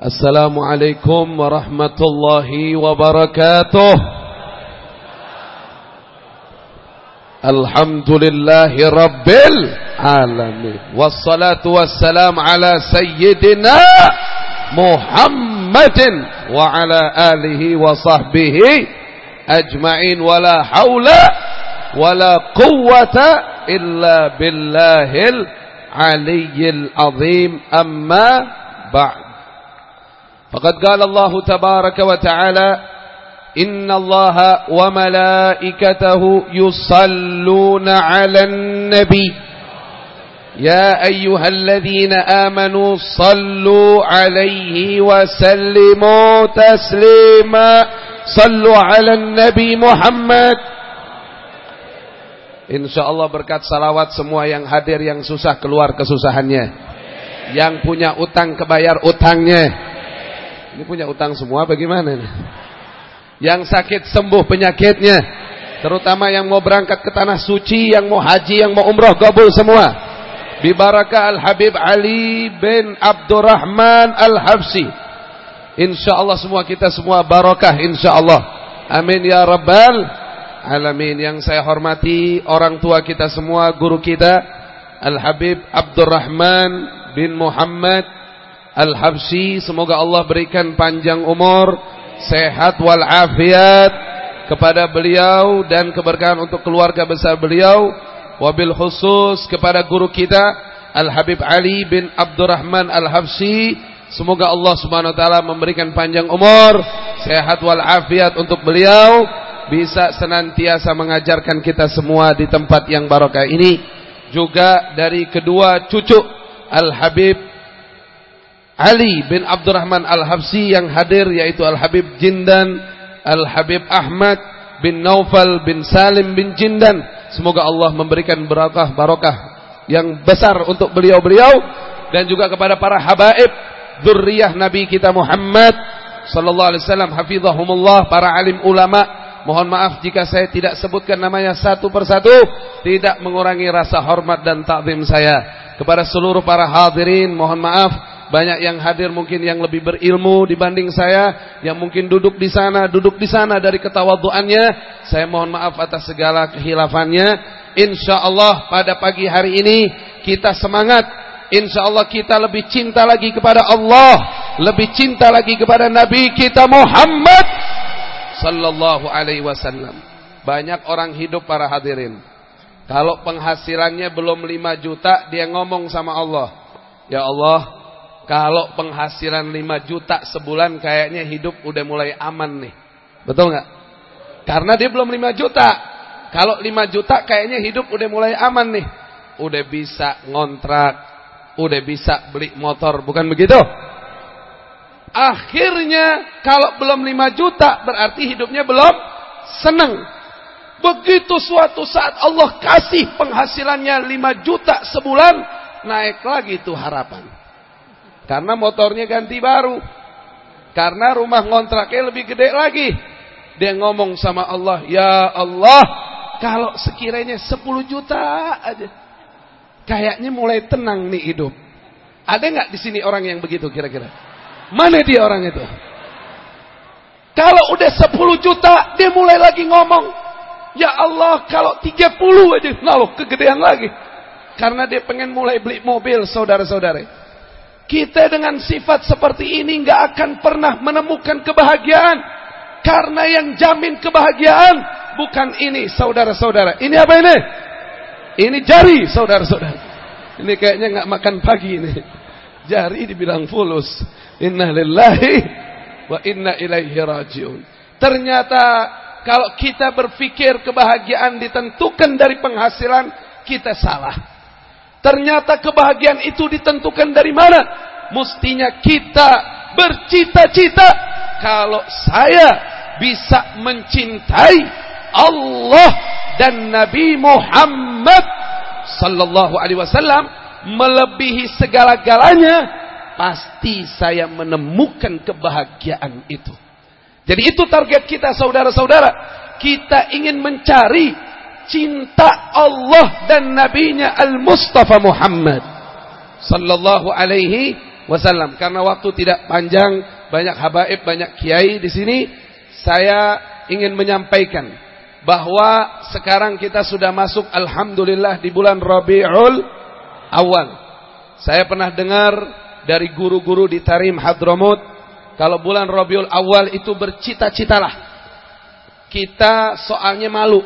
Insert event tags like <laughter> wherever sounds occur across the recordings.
السلام عليكم ورحمة الله وبركاته. الحمد لله رب العالمين. والصلاة والسلام على سيدنا محمد وعلى آله وصحبه أجمعين. ولا حول ولا قوة إلا بالله العلي العظيم. أما بعد. فقد قال الله تبارك وتعالى إن الله وملائكته يصلون على النبي يا أيها الذين آمنوا صلوا عليه وسلموا تسليما صلوا على النبي محمد Insya Allah berkat salawat semua yang hadir yang susah keluar kesusahannya Yang punya utang kebayar utangnya ini punya utang semua bagaimana nih? Yang sakit sembuh penyakitnya. Terutama yang mau berangkat ke tanah suci, yang mau haji, yang mau umroh gabul semua. Bibaraka Al-Habib Ali bin Abdurrahman Al-Habsi. InsyaAllah semua kita semua barakah insyaAllah. Amin ya Rabbal Alamin. Yang saya hormati orang tua kita semua, guru kita. Al-Habib Abdurrahman bin Muhammad Al-Habsyi semoga Allah berikan panjang umur, sehat wal afiat kepada beliau dan keberkahan untuk keluarga besar beliau. Wabil khusus kepada guru kita Al-Habib Ali bin Abdurrahman Al-Habsyi semoga Allah Subhanahu wa taala memberikan panjang umur, sehat wal afiat untuk beliau bisa senantiasa mengajarkan kita semua di tempat yang barokah ini. Juga dari kedua cucu Al-Habib Ali bin Abdurrahman Al-Habsi yang hadir yaitu Al-Habib Jindan, Al-Habib Ahmad bin Naufal bin Salim bin Jindan. Semoga Allah memberikan barakah barokah yang besar untuk beliau-beliau dan juga kepada para habaib zurriyah Nabi kita Muhammad sallallahu alaihi wasallam. Hafizahumullah para alim ulama. Mohon maaf jika saya tidak sebutkan namanya satu persatu. Tidak mengurangi rasa hormat dan takzim saya. Kepada seluruh para hadirin mohon maaf banyak yang hadir mungkin yang lebih berilmu dibanding saya, yang mungkin duduk di sana, duduk di sana dari ketawaduannya. Saya mohon maaf atas segala kehilafannya. Insya Allah pada pagi hari ini kita semangat. Insya Allah kita lebih cinta lagi kepada Allah, lebih cinta lagi kepada Nabi kita Muhammad sallallahu alaihi wasallam. Banyak orang hidup para hadirin. Kalau penghasilannya belum 5 juta, dia ngomong sama Allah. Ya Allah, kalau penghasilan 5 juta sebulan kayaknya hidup udah mulai aman nih. Betul nggak? Karena dia belum 5 juta. Kalau 5 juta kayaknya hidup udah mulai aman nih. Udah bisa ngontrak, udah bisa beli motor, bukan begitu? Akhirnya kalau belum 5 juta berarti hidupnya belum senang. Begitu suatu saat Allah kasih penghasilannya 5 juta sebulan, naik lagi tuh harapan. Karena motornya ganti baru. Karena rumah ngontraknya lebih gede lagi. Dia ngomong sama Allah, "Ya Allah, kalau sekiranya 10 juta aja. Kayaknya mulai tenang nih hidup." Ada nggak di sini orang yang begitu kira-kira? Mana dia orang itu? Kalau udah 10 juta, dia mulai lagi ngomong, "Ya Allah, kalau 30 aja." Nah, kegedean lagi. Karena dia pengen mulai beli mobil, saudara-saudara. Kita dengan sifat seperti ini nggak akan pernah menemukan kebahagiaan. Karena yang jamin kebahagiaan bukan ini saudara-saudara. Ini apa ini? Ini jari saudara-saudara. Ini kayaknya nggak makan pagi ini. Jari dibilang fulus. Inna lillahi wa inna ilaihi rajiun. Ternyata kalau kita berpikir kebahagiaan ditentukan dari penghasilan, kita salah. Ternyata kebahagiaan itu ditentukan dari mana? Mestinya kita bercita-cita kalau saya bisa mencintai Allah dan Nabi Muhammad sallallahu alaihi wasallam melebihi segala-galanya, pasti saya menemukan kebahagiaan itu. Jadi itu target kita saudara-saudara. Kita ingin mencari cinta Allah dan nabinya Al-Mustafa Muhammad sallallahu alaihi wasallam. Karena waktu tidak panjang, banyak habaib, banyak kiai di sini, saya ingin menyampaikan bahwa sekarang kita sudah masuk alhamdulillah di bulan Rabiul Awal. Saya pernah dengar dari guru-guru di Tarim Hadramut kalau bulan Rabiul Awal itu bercita-citalah. Kita soalnya malu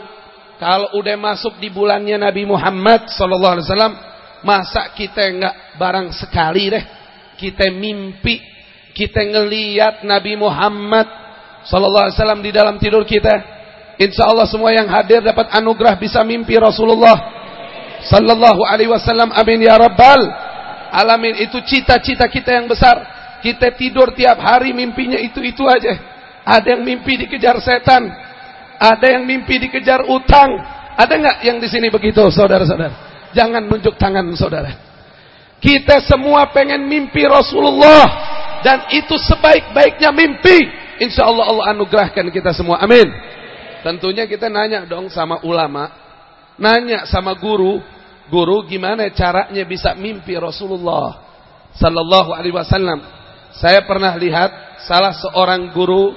kalau udah masuk di bulannya Nabi Muhammad sallallahu alaihi wasallam masa kita enggak barang sekali deh kita mimpi kita ngeliat Nabi Muhammad sallallahu alaihi wasallam di dalam tidur kita. Insyaallah semua yang hadir dapat anugerah bisa mimpi Rasulullah sallallahu alaihi wasallam. Amin ya rabbal alamin. Itu cita-cita kita yang besar. Kita tidur tiap hari mimpinya itu-itu aja. Ada yang mimpi dikejar setan. Ada yang mimpi dikejar utang. Ada nggak yang di sini begitu, saudara-saudara? Jangan nunjuk tangan, saudara. Kita semua pengen mimpi Rasulullah dan itu sebaik-baiknya mimpi. Insya Allah Allah anugerahkan kita semua. Amin. Tentunya kita nanya dong sama ulama, nanya sama guru, guru gimana caranya bisa mimpi Rasulullah Sallallahu Alaihi Wasallam. Saya pernah lihat salah seorang guru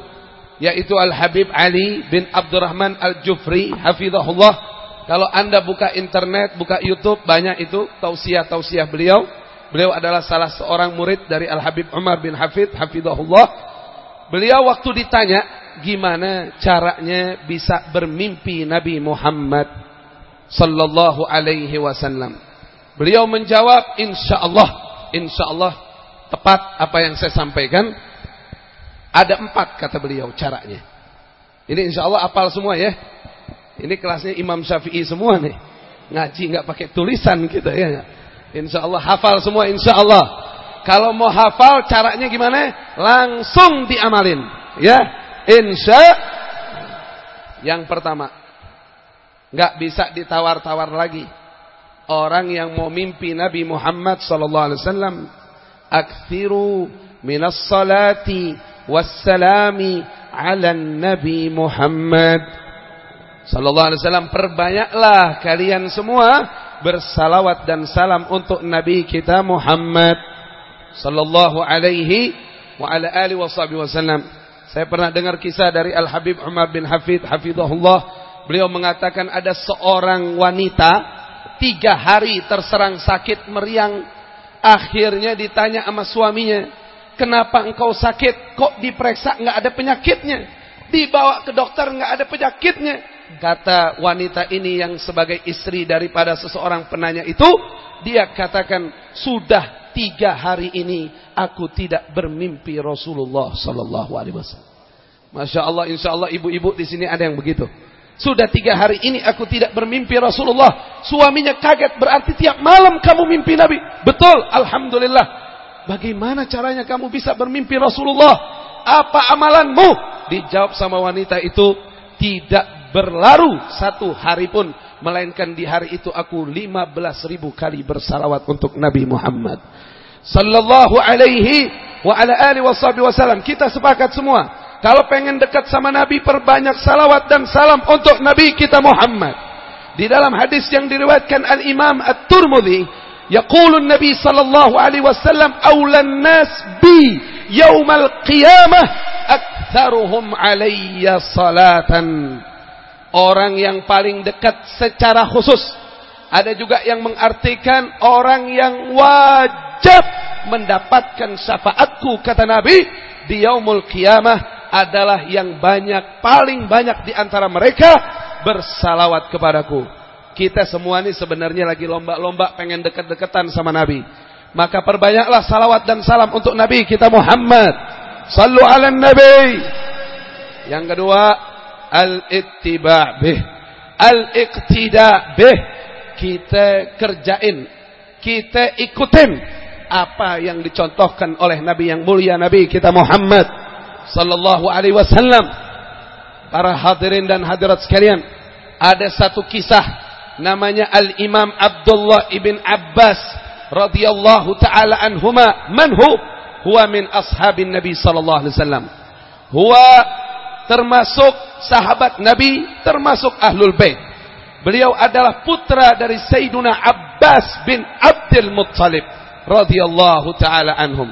yaitu Al Habib Ali bin Abdurrahman Al Jufri, hafizahullah. Kalau anda buka internet, buka YouTube banyak itu tausiah-tausiah beliau. Beliau adalah salah seorang murid dari Al Habib Umar bin Hafid, hafizahullah. Beliau waktu ditanya gimana caranya bisa bermimpi Nabi Muhammad sallallahu alaihi wasallam. Beliau menjawab insyaallah, insyaallah tepat apa yang saya sampaikan. Ada empat kata beliau caranya. Ini insyaallah apal semua ya. Ini kelasnya Imam Syafi'i semua nih. Ngaji nggak pakai tulisan kita ya. Insya Allah hafal semua insya Allah. Kalau mau hafal caranya gimana? Langsung diamalin. Ya. Insya Yang pertama. nggak bisa ditawar-tawar lagi. Orang yang mau mimpi Nabi Muhammad sallallahu alaihi wasallam, "Aktsiru minas salati wassalami 'ala Nabi Muhammad." Sallallahu alaihi wasallam, perbanyaklah kalian semua bersalawat dan salam untuk Nabi kita Muhammad sallallahu alaihi wa ala alihi wasallam. Saya pernah dengar kisah dari Al Habib Umar bin Hafid hafizahullah. Beliau mengatakan ada seorang wanita tiga hari terserang sakit meriang. Akhirnya ditanya sama suaminya, kenapa engkau sakit? Kok diperiksa nggak ada penyakitnya? Dibawa ke dokter nggak ada penyakitnya kata wanita ini yang sebagai istri daripada seseorang penanya itu, dia katakan sudah tiga hari ini aku tidak bermimpi Rasulullah Sallallahu Alaihi Wasallam. Masya Allah, insya Allah ibu-ibu di sini ada yang begitu. Sudah tiga hari ini aku tidak bermimpi Rasulullah. Suaminya kaget berarti tiap malam kamu mimpi Nabi. Betul, Alhamdulillah. Bagaimana caranya kamu bisa bermimpi Rasulullah? Apa amalanmu? Dijawab sama wanita itu, tidak berlaru satu hari pun melainkan di hari itu aku 15 ribu kali bersalawat untuk Nabi Muhammad sallallahu alaihi wa ala alihi wasallam kita sepakat semua kalau pengen dekat sama Nabi perbanyak salawat dan salam untuk Nabi kita Muhammad di dalam hadis yang diriwayatkan Al-Imam At-Tirmidzi yaqulu Nabi sallallahu alaihi wasallam aulan nas bi yaumal qiyamah aktsaruhum alayya salatan orang yang paling dekat secara khusus. Ada juga yang mengartikan orang yang wajib mendapatkan syafaatku kata Nabi di yaumul qiyamah adalah yang banyak paling banyak di antara mereka bersalawat kepadaku. Kita semua ini sebenarnya lagi lomba-lomba pengen dekat-dekatan sama Nabi. Maka perbanyaklah salawat dan salam untuk Nabi kita Muhammad. Sallu ala Nabi. Yang kedua, al-ittiba' bih al-iqtida' bih kita kerjain kita ikutin apa yang dicontohkan oleh Nabi yang mulia Nabi kita Muhammad sallallahu alaihi wasallam para hadirin dan hadirat sekalian ada satu kisah namanya Al-Imam Abdullah ibn Abbas radhiyallahu taala anhuma man hu huwa min ashabin Nabi sallallahu alaihi wasallam huwa termasuk sahabat Nabi, termasuk Ahlul Bait. Beliau adalah putra dari Sayyiduna Abbas bin Abdul Muttalib radhiyallahu taala anhum.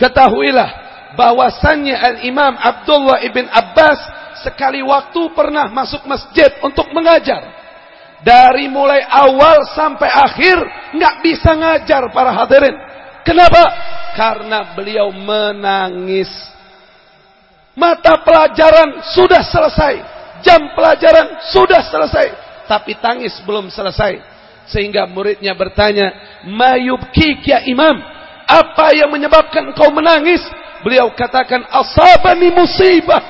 ketahuilah bahwasannya Al-Imam Abdullah ibn Abbas sekali waktu pernah masuk masjid untuk mengajar. Dari mulai awal sampai akhir nggak bisa ngajar para hadirin. Kenapa? Karena beliau menangis. Mata pelajaran sudah selesai, jam pelajaran sudah selesai, tapi tangis belum selesai. Sehingga muridnya bertanya, "Mayubki ya Imam, apa yang menyebabkan kau menangis?" Beliau katakan, "Asabani musibah.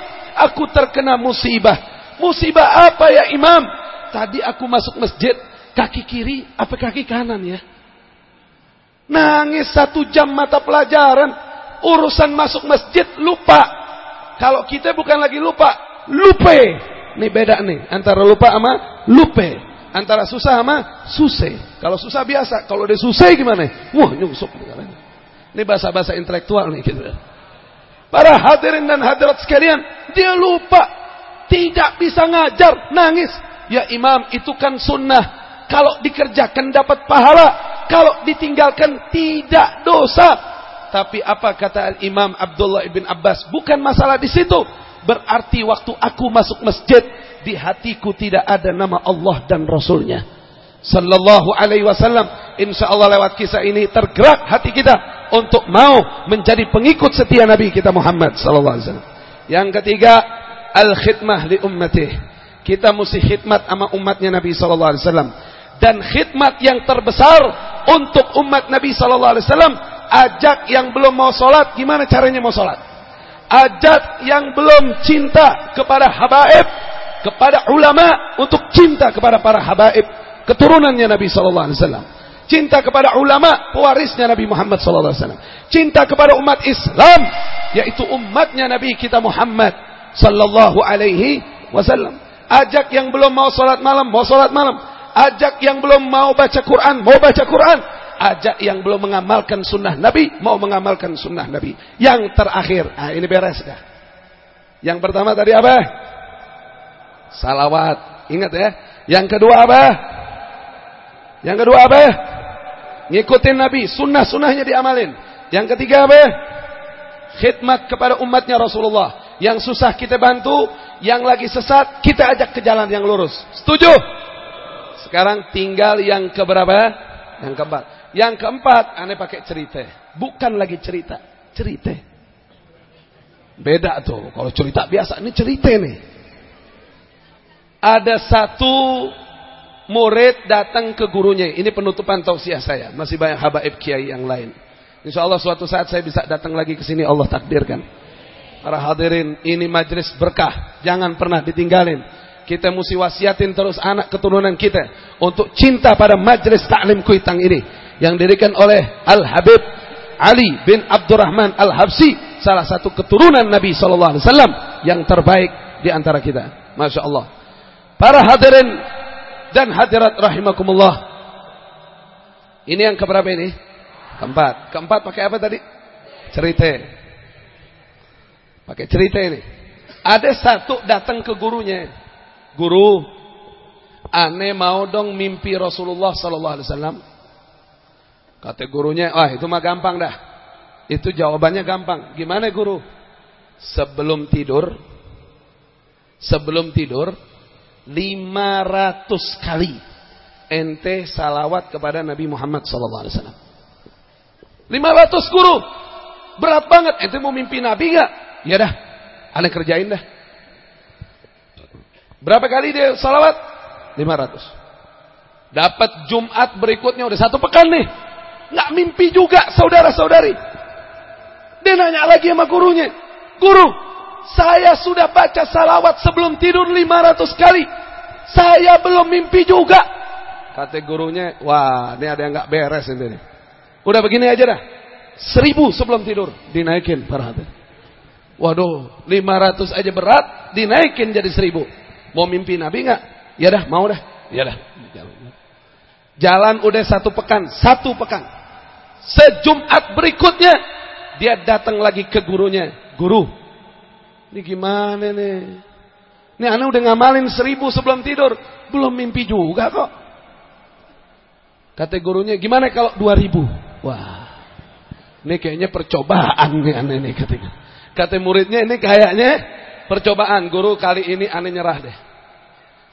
Aku terkena musibah." Musibah apa ya Imam? Tadi aku masuk masjid, kaki kiri apa kaki kanan ya? Nangis satu jam mata pelajaran, urusan masuk masjid lupa. Kalau kita bukan lagi lupa, lupe. Ini beda nih antara lupa sama lupe. Antara susah sama suse. Kalau susah biasa, kalau udah susah gimana? Wah nyungsuk. Ini bahasa-bahasa intelektual nih gitu. Para hadirin dan hadirat sekalian, dia lupa. Tidak bisa ngajar, nangis. Ya imam itu kan sunnah. Kalau dikerjakan dapat pahala. Kalau ditinggalkan tidak dosa. Tapi apa kata Imam Abdullah ibn Abbas? Bukan masalah di situ. Berarti waktu aku masuk masjid. Di hatiku tidak ada nama Allah dan Rasulnya. Sallallahu alaihi wasallam. Insya Allah lewat kisah ini tergerak hati kita. Untuk mau menjadi pengikut setia Nabi kita Muhammad Sallallahu alaihi wasallam. Yang ketiga. Al-khidmah li ummatih kita mesti khidmat sama umatnya Nabi sallallahu alaihi wasallam. Dan khidmat yang terbesar untuk umat Nabi sallallahu alaihi wasallam, ajak yang belum mau salat, gimana caranya mau salat? Ajak yang belum cinta kepada habaib, kepada ulama untuk cinta kepada para habaib, keturunannya Nabi sallallahu alaihi wasallam. Cinta kepada ulama, pewarisnya Nabi Muhammad sallallahu alaihi wasallam. Cinta kepada umat Islam, yaitu umatnya Nabi kita Muhammad sallallahu alaihi wasallam. Ajak yang belum mau sholat malam, mau sholat malam. Ajak yang belum mau baca Quran, mau baca Quran. Ajak yang belum mengamalkan sunnah Nabi, mau mengamalkan sunnah Nabi. Yang terakhir, ah ini beres dah. Yang pertama tadi apa? Salawat. Ingat ya. Yang kedua apa? Yang kedua apa? Ngikutin Nabi, sunnah-sunnahnya diamalin. Yang ketiga apa? Khidmat kepada umatnya Rasulullah. Yang susah kita bantu, yang lagi sesat kita ajak ke jalan yang lurus. Setuju? Sekarang tinggal yang keberapa? Yang keempat. Yang keempat, aneh pakai cerita. Bukan lagi cerita, cerita. Beda tuh. Kalau cerita biasa, ini cerita nih. Ada satu murid datang ke gurunya. Ini penutupan tausiah saya. Masih banyak habaib kiai yang lain. Insya Allah suatu saat saya bisa datang lagi ke sini. Allah takdirkan. Para hadirin, ini majlis berkah. Jangan pernah ditinggalin. Kita mesti wasiatin terus anak keturunan kita untuk cinta pada majlis taklim kuitang ini yang dirikan oleh Al Habib Ali bin Abdurrahman Al Habsi, salah satu keturunan Nabi Sallallahu Alaihi Wasallam yang terbaik di antara kita. Masya Allah. Para hadirin dan hadirat rahimakumullah. Ini yang keberapa ini? Keempat. Keempat pakai apa tadi? Cerita. Pakai cerita ini. Ada satu datang ke gurunya. Guru, aneh mau dong mimpi Rasulullah sallallahu alaihi wasallam. Kata gurunya, "Wah, itu mah gampang dah." Itu jawabannya gampang. Gimana guru? Sebelum tidur sebelum tidur 500 kali ente salawat kepada Nabi Muhammad sallallahu alaihi wasallam. 500 guru. Berat banget. Ente mau mimpi Nabi gak? Ya dah, aneh kerjain dah. Berapa kali dia salawat? 500. Dapat Jumat berikutnya udah satu pekan nih. Nggak mimpi juga saudara-saudari. Dia nanya lagi sama gurunya. Guru, saya sudah baca salawat sebelum tidur 500 kali. Saya belum mimpi juga. Kata gurunya, wah ini ada yang nggak beres ini. Udah begini aja dah. Seribu sebelum tidur dinaikin para. Waduh, 500 aja berat, dinaikin jadi 1000. Mau mimpi Nabi nggak? Ya dah, mau dah. Ya dah. Jalan udah satu pekan, satu pekan. Sejumat berikutnya dia datang lagi ke gurunya. Guru, ini gimana nih? Ini anak udah ngamalin seribu sebelum tidur, belum mimpi juga kok. Kata gurunya, gimana kalau dua ribu? Wah, Ini kayaknya percobaan nih aneh nih katanya. Kata muridnya ini kayaknya percobaan. Guru kali ini aneh nyerah deh.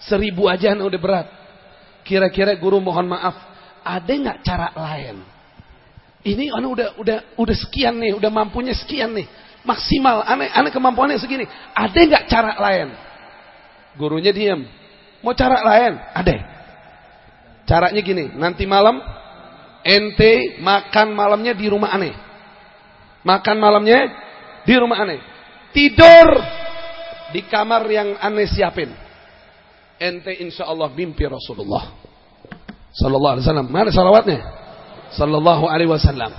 Seribu aja udah berat. Kira-kira guru mohon maaf. Ada nggak cara lain? Ini aneh udah udah udah sekian nih, udah mampunya sekian nih. Maksimal, aneh aneh kemampuannya segini. Ada nggak cara lain? Gurunya diam. Mau cara lain? Ada. Caranya gini, nanti malam ente makan malamnya di rumah aneh. Makan malamnya di rumah aneh. Tidur di kamar yang aneh siapin. Ente insya Allah mimpi Rasulullah. Sallallahu alaihi wasallam. Mana salawatnya? Sallallahu alaihi wasallam.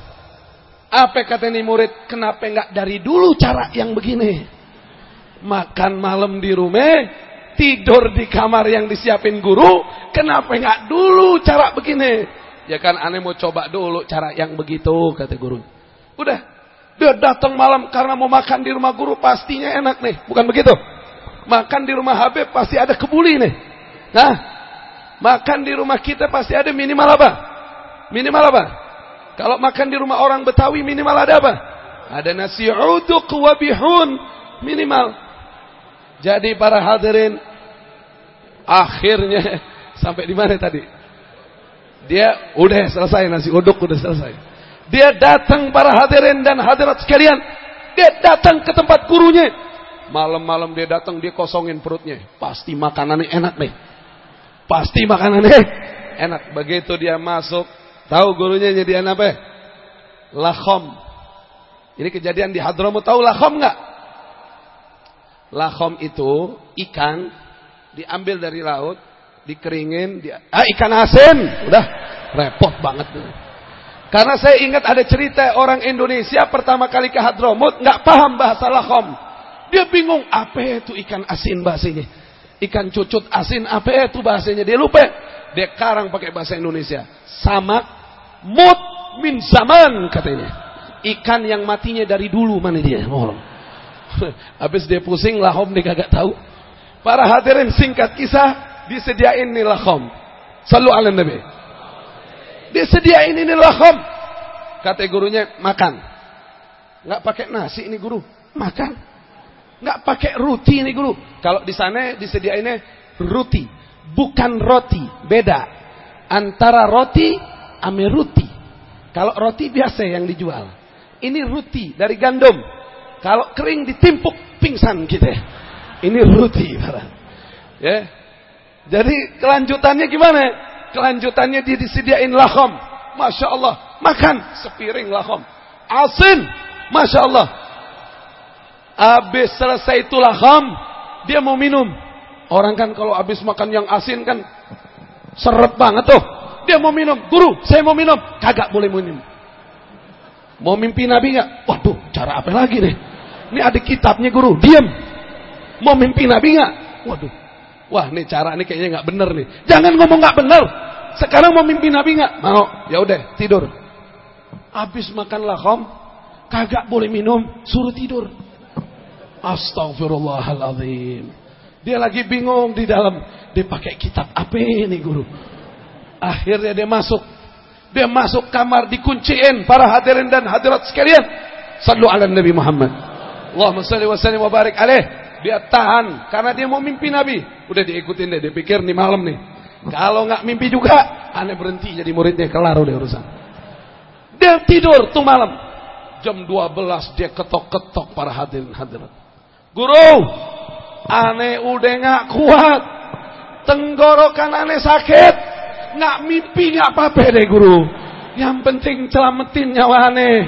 Apa kata ini murid? Kenapa enggak dari dulu cara yang begini? Makan malam di rumah, tidur di kamar yang disiapin guru. Kenapa enggak dulu cara begini? Ya kan aneh mau coba dulu cara yang begitu kata guru. Udah. Dia datang malam karena mau makan di rumah guru pastinya enak nih. Bukan begitu? Makan di rumah Habib pasti ada kebuli nih. Nah, makan di rumah kita pasti ada minimal apa? Minimal apa? Kalau makan di rumah orang Betawi minimal ada apa? Ada nasi uduk wa bihun minimal. Jadi para hadirin akhirnya <laughs> sampai di mana tadi? Dia udah selesai nasi uduk udah selesai. Dia datang para hadirin dan hadirat sekalian. Dia datang ke tempat gurunya. Malam-malam dia datang dia kosongin perutnya. Pasti makanannya enak nih. Pasti makanannya enak. Begitu dia masuk, tahu gurunya nyediain apa? Lakhom. Ini kejadian di Hadramut tahu lakhom nggak? Lakhom itu ikan diambil dari laut, dikeringin, dia, ah ikan asin, udah repot banget. Karena saya ingat ada cerita orang Indonesia pertama kali ke Hadramut nggak paham bahasa lahom. Dia bingung apa itu ikan asin bahasanya. Ikan cucut asin apa itu bahasanya. Dia lupa. Dia karang pakai bahasa Indonesia. Sama mut min zaman katanya. Ikan yang matinya dari dulu mana dia? Oh. <laughs> Habis dia pusing lahom dia kagak tahu. Para hadirin singkat kisah disediain nih lahom. Selalu ala Nabi. Disediain ini lahom. Kata gurunya, makan. Nggak pakai nasi ini guru. Makan. Nggak pakai roti ini guru. Kalau di sana disediainnya roti. Bukan roti. Beda. Antara roti ame roti. Kalau roti biasa yang dijual. Ini roti dari gandum. Kalau kering ditimpuk pingsan kita. Ini roti. Ya, jadi kelanjutannya gimana? Kelanjutannya dia disediain lahom. Masya Allah. Makan sepiring lahom. Asin. Masya Allah. Habis selesai itu lahom. Dia mau minum. Orang kan kalau habis makan yang asin kan. Seret banget tuh. Dia mau minum. Guru saya mau minum. Kagak boleh minum. Mau mimpi Nabi nggak? Waduh cara apa lagi nih? Ini ada kitabnya guru. Diam. Mau mimpi Nabi nggak? Waduh Wah, ini cara ini kayaknya nggak bener nih. Jangan ngomong nggak bener. Sekarang mau mimpi Nabi nggak? Mau. Ya udah, tidur. Habis makan lahom, kagak boleh minum, suruh tidur. Astagfirullahaladzim. Dia lagi bingung di dalam. Dia pakai kitab apa ini guru? Akhirnya dia masuk. Dia masuk kamar dikunciin para hadirin dan hadirat sekalian. Sallu ala Nabi Muhammad. Allahumma salli wa sallim wa barik alaih. Dia tahan karena dia mau mimpi Nabi. Udah diikutin deh, dia pikir nih malam nih. Kalau nggak mimpi juga, aneh berhenti jadi muridnya kelar udah urusan. Dia tidur tuh malam. Jam 12 dia ketok-ketok para hadirin hadirat. Guru, aneh udah nggak kuat. Tenggorokan aneh sakit. Nggak mimpi nggak apa-apa deh guru. Yang penting selamatin nyawa aneh.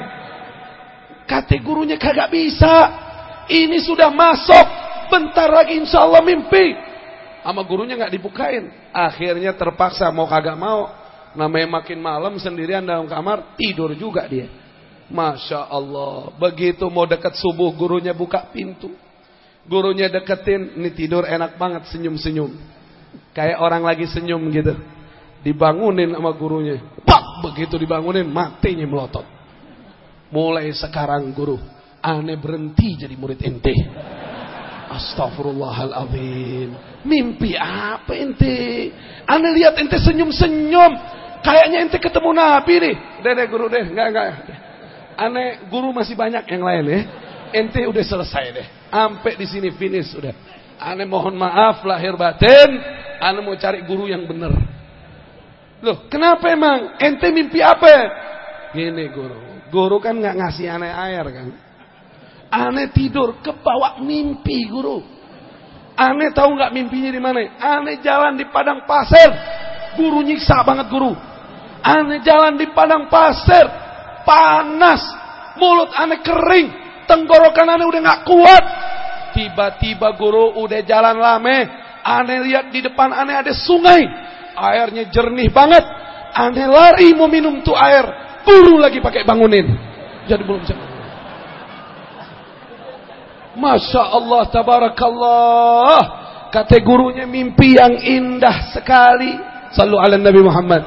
Kata gurunya kagak bisa. Ini sudah masuk Bentar lagi insya Allah mimpi. Sama gurunya nggak dibukain. Akhirnya terpaksa mau kagak mau. Namanya makin malam sendirian dalam kamar. Tidur juga dia. Masya Allah. Begitu mau dekat subuh gurunya buka pintu. Gurunya deketin. Ini tidur enak banget senyum-senyum. Kayak orang lagi senyum gitu. Dibangunin sama gurunya. Pak! Begitu dibangunin matinya melotot. Mulai sekarang guru. Aneh berhenti jadi murid ente. Astagfirullahaladzim. Mimpi apa ente? Anda lihat ente senyum-senyum. Kayaknya ente ketemu Nabi nih. Deh, deh guru deh. Enggak, enggak. Aneh guru masih banyak yang lain ya. Ente udah selesai deh. Sampai di sini finish udah. Aneh mohon maaf lahir batin. Aneh mau cari guru yang bener. Loh, kenapa emang? Ente mimpi apa? Gini guru. Guru kan nggak ngasih aneh air kan. Aneh tidur ke bawah mimpi guru. Aneh tahu nggak mimpinya di mana? Aneh jalan di padang pasir. Guru nyiksa banget guru. Aneh jalan di padang pasir. Panas. Mulut aneh kering. Tenggorokan aneh udah nggak kuat. Tiba-tiba guru udah jalan lame. Aneh lihat di depan aneh ada sungai. Airnya jernih banget. Aneh lari mau minum tuh air. Guru lagi pakai bangunin. Jadi belum bisa. Masya Allah tabarakallah. Kata gurunya mimpi yang indah sekali. Sallu ala Nabi Muhammad.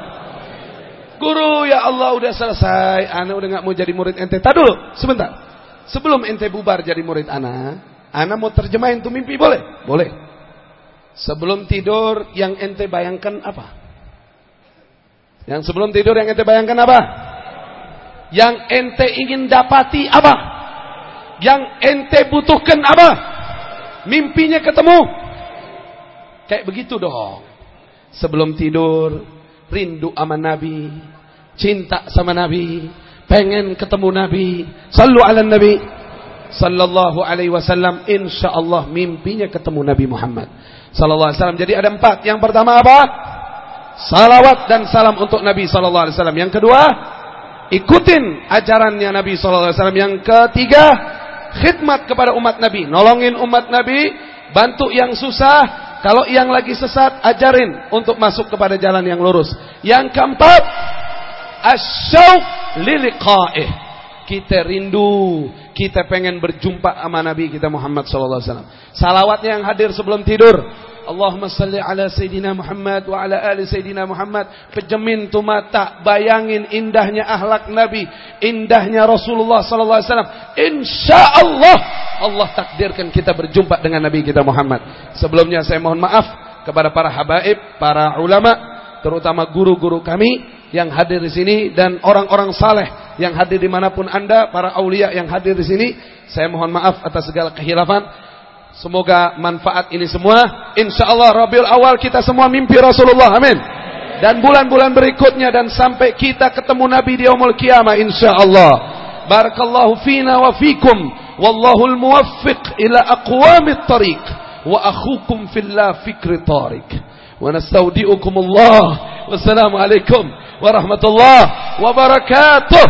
Guru ya Allah udah selesai. Ana udah gak mau jadi murid ente. Tak dulu sebentar. Sebelum ente bubar jadi murid ana. Ana mau terjemahin tuh mimpi boleh? Boleh. Sebelum tidur yang ente bayangkan apa? Yang sebelum tidur yang ente bayangkan apa? Yang ente ingin dapati apa? Yang ente butuhkan apa? Mimpinya ketemu. Kayak begitu dong. Sebelum tidur, rindu sama Nabi, cinta sama Nabi, pengen ketemu Nabi, sallu ala Nabi sallallahu alaihi wasallam insyaallah mimpinya ketemu Nabi Muhammad sallallahu alaihi wasallam. Jadi ada empat. Yang pertama apa? Salawat dan salam untuk Nabi sallallahu alaihi wasallam. Yang kedua, ikutin ajarannya Nabi sallallahu alaihi wasallam. Yang ketiga, khidmat kepada umat Nabi, nolongin umat Nabi, bantu yang susah, kalau yang lagi sesat ajarin untuk masuk kepada jalan yang lurus. Yang keempat, asyauq liliqa'ih. Kita rindu, kita pengen berjumpa sama Nabi kita Muhammad wasallam. Salawatnya yang hadir sebelum tidur. Allahumma salli ala Sayyidina Muhammad wa ala ali Sayyidina Muhammad. Pejemin tu mata, bayangin indahnya ahlak Nabi, indahnya Rasulullah sallallahu alaihi wasallam. Insyaallah Allah takdirkan kita berjumpa dengan Nabi kita Muhammad. Sebelumnya saya mohon maaf kepada para habaib, para ulama, terutama guru-guru kami yang hadir di sini dan orang-orang saleh yang hadir di mana pun anda, para aulia yang hadir di sini. Saya mohon maaf atas segala kehilafan. Semoga manfaat ini semua. Insya Allah Rabiul Awal kita semua mimpi Rasulullah. Amin. Dan bulan-bulan berikutnya dan sampai kita ketemu Nabi di Yaumul Qiyamah insya Allah. Barakallahu fina wa fikum. Wallahu al-muwaffiq ila aqwamit tariq. Wa akhukum fillah fikri tariq. Wa nastaudi'ukum Allah. Wassalamualaikum warahmatullahi wabarakatuh.